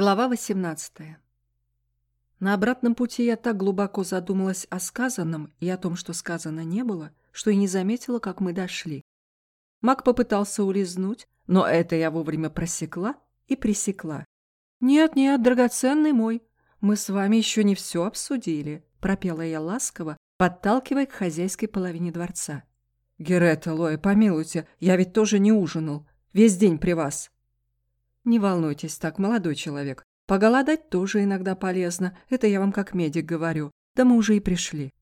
Глава 18. На обратном пути я так глубоко задумалась о сказанном и о том, что сказано не было, что и не заметила, как мы дошли. Маг попытался улизнуть, но это я вовремя просекла и пресекла. «Нет-нет, драгоценный мой, мы с вами еще не все обсудили», пропела я ласково, подталкивая к хозяйской половине дворца. «Герета, Лоя, помилуйте, я ведь тоже не ужинал. Весь день при вас». «Не волнуйтесь так, молодой человек. Поголодать тоже иногда полезно, это я вам как медик говорю. Да мы уже и пришли».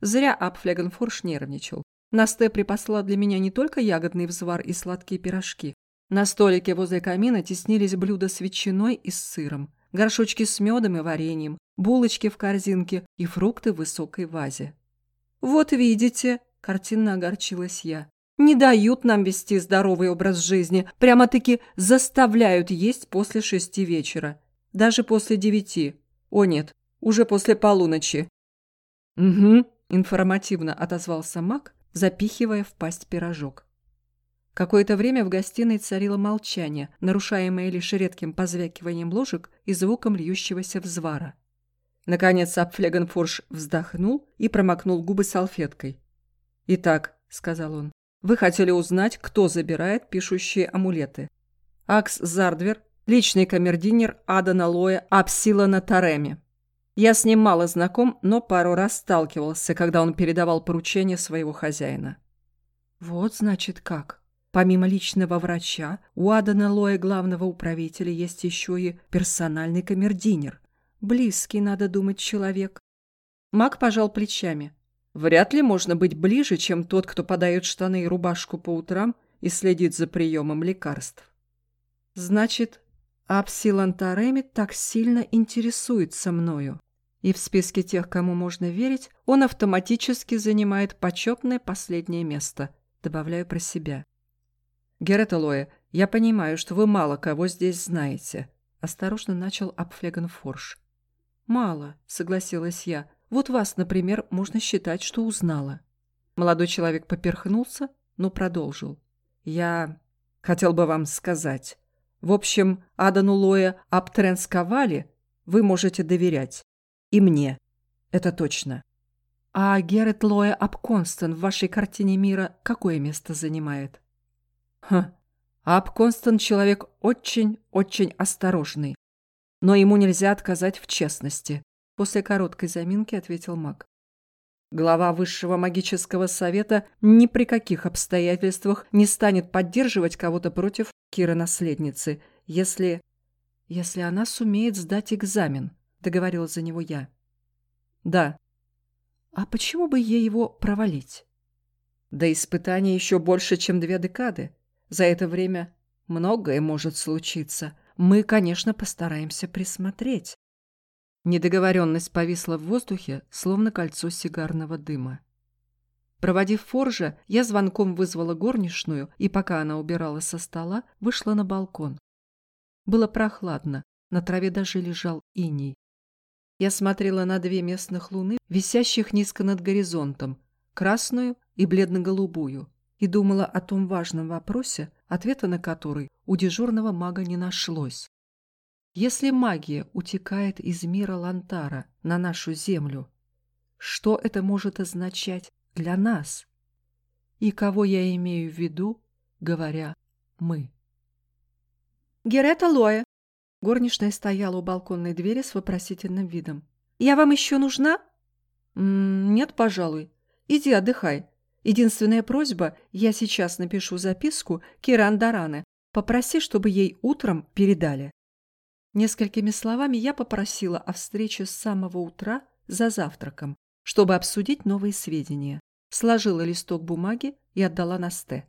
Зря Апфлегенфорш нервничал. Насте припасла для меня не только ягодный взвар и сладкие пирожки. На столике возле камина теснились блюда с ветчиной и с сыром, горшочки с медом и вареньем, булочки в корзинке и фрукты в высокой вазе. «Вот видите», – картинно огорчилась я, – «не дают нам вести здоровый образ жизни, прямо-таки заставляют есть после шести вечера, даже после девяти. О нет, уже после полуночи». «Угу», – информативно отозвался Мак, запихивая в пасть пирожок. Какое-то время в гостиной царило молчание, нарушаемое лишь редким позвякиванием ложек и звуком льющегося взвара. Наконец Апфлегенфорш вздохнул и промокнул губы салфеткой. «Итак», — сказал он, — «вы хотели узнать, кто забирает пишущие амулеты. Акс Зардвер, личный камердинер Адана Лоя Апсилана Тареми. Я с ним мало знаком, но пару раз сталкивался, когда он передавал поручения своего хозяина». «Вот, значит, как. Помимо личного врача, у Адана Лоя, главного управителя, есть еще и персональный камердинер, Близкий, надо думать, человек. Мак пожал плечами. Вряд ли можно быть ближе, чем тот, кто подает штаны и рубашку по утрам и следит за приемом лекарств. Значит, Апсилан Тареми так сильно интересуется мною. И в списке тех, кому можно верить, он автоматически занимает почетное последнее место, добавляю про себя. Герета Лоя, я понимаю, что вы мало кого здесь знаете, осторожно начал Апфлегенфорш. «Мало», — согласилась я. «Вот вас, например, можно считать, что узнала». Молодой человек поперхнулся, но продолжил. «Я хотел бы вам сказать. В общем, Адану Лоя Аптренсковали вы можете доверять. И мне. Это точно». «А Герет Лоя Апконстон в вашей картине мира какое место занимает?» «Хм, Апконстон человек очень-очень осторожный но ему нельзя отказать в честности», – после короткой заминки ответил маг. Глава Высшего магического совета ни при каких обстоятельствах не станет поддерживать кого-то против Киры-наследницы, если... если она сумеет сдать экзамен, договорила за него я. Да. А почему бы ей его провалить? Да испытание еще больше, чем две декады. За это время многое может случиться, мы, конечно, постараемся присмотреть. Недоговоренность повисла в воздухе, словно кольцо сигарного дыма. Проводив Форжа, я звонком вызвала горничную, и пока она убирала со стола, вышла на балкон. Было прохладно, на траве даже лежал иней. Я смотрела на две местных луны, висящих низко над горизонтом, красную и бледно-голубую, и думала о том важном вопросе, ответа на который у дежурного мага не нашлось. Если магия утекает из мира Лантара на нашу землю, что это может означать для нас? И кого я имею в виду, говоря «мы»? «Герета Лоя!» Горничная стояла у балконной двери с вопросительным видом. «Я вам еще нужна?» М -м «Нет, пожалуй. Иди отдыхай. Единственная просьба, я сейчас напишу записку Киран Дараны. Попроси, чтобы ей утром передали. Несколькими словами я попросила о встрече с самого утра за завтраком, чтобы обсудить новые сведения. Сложила листок бумаги и отдала Насте.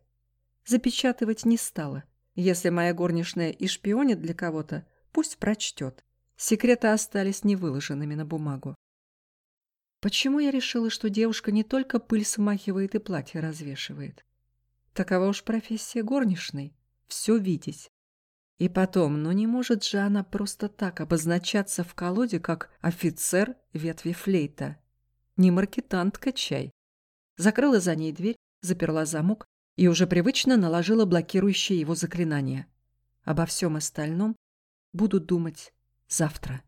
Запечатывать не стала. Если моя горничная и шпионит для кого-то, пусть прочтет. Секреты остались невыложенными на бумагу. Почему я решила, что девушка не только пыль смахивает и платье развешивает? Такова уж профессия горничной – все видеть. И потом, ну не может же она просто так обозначаться в колоде, как офицер ветви флейта. Не маркетантка чай. Закрыла за ней дверь, заперла замок и уже привычно наложила блокирующее его заклинание. Обо всем остальном Буду думать завтра.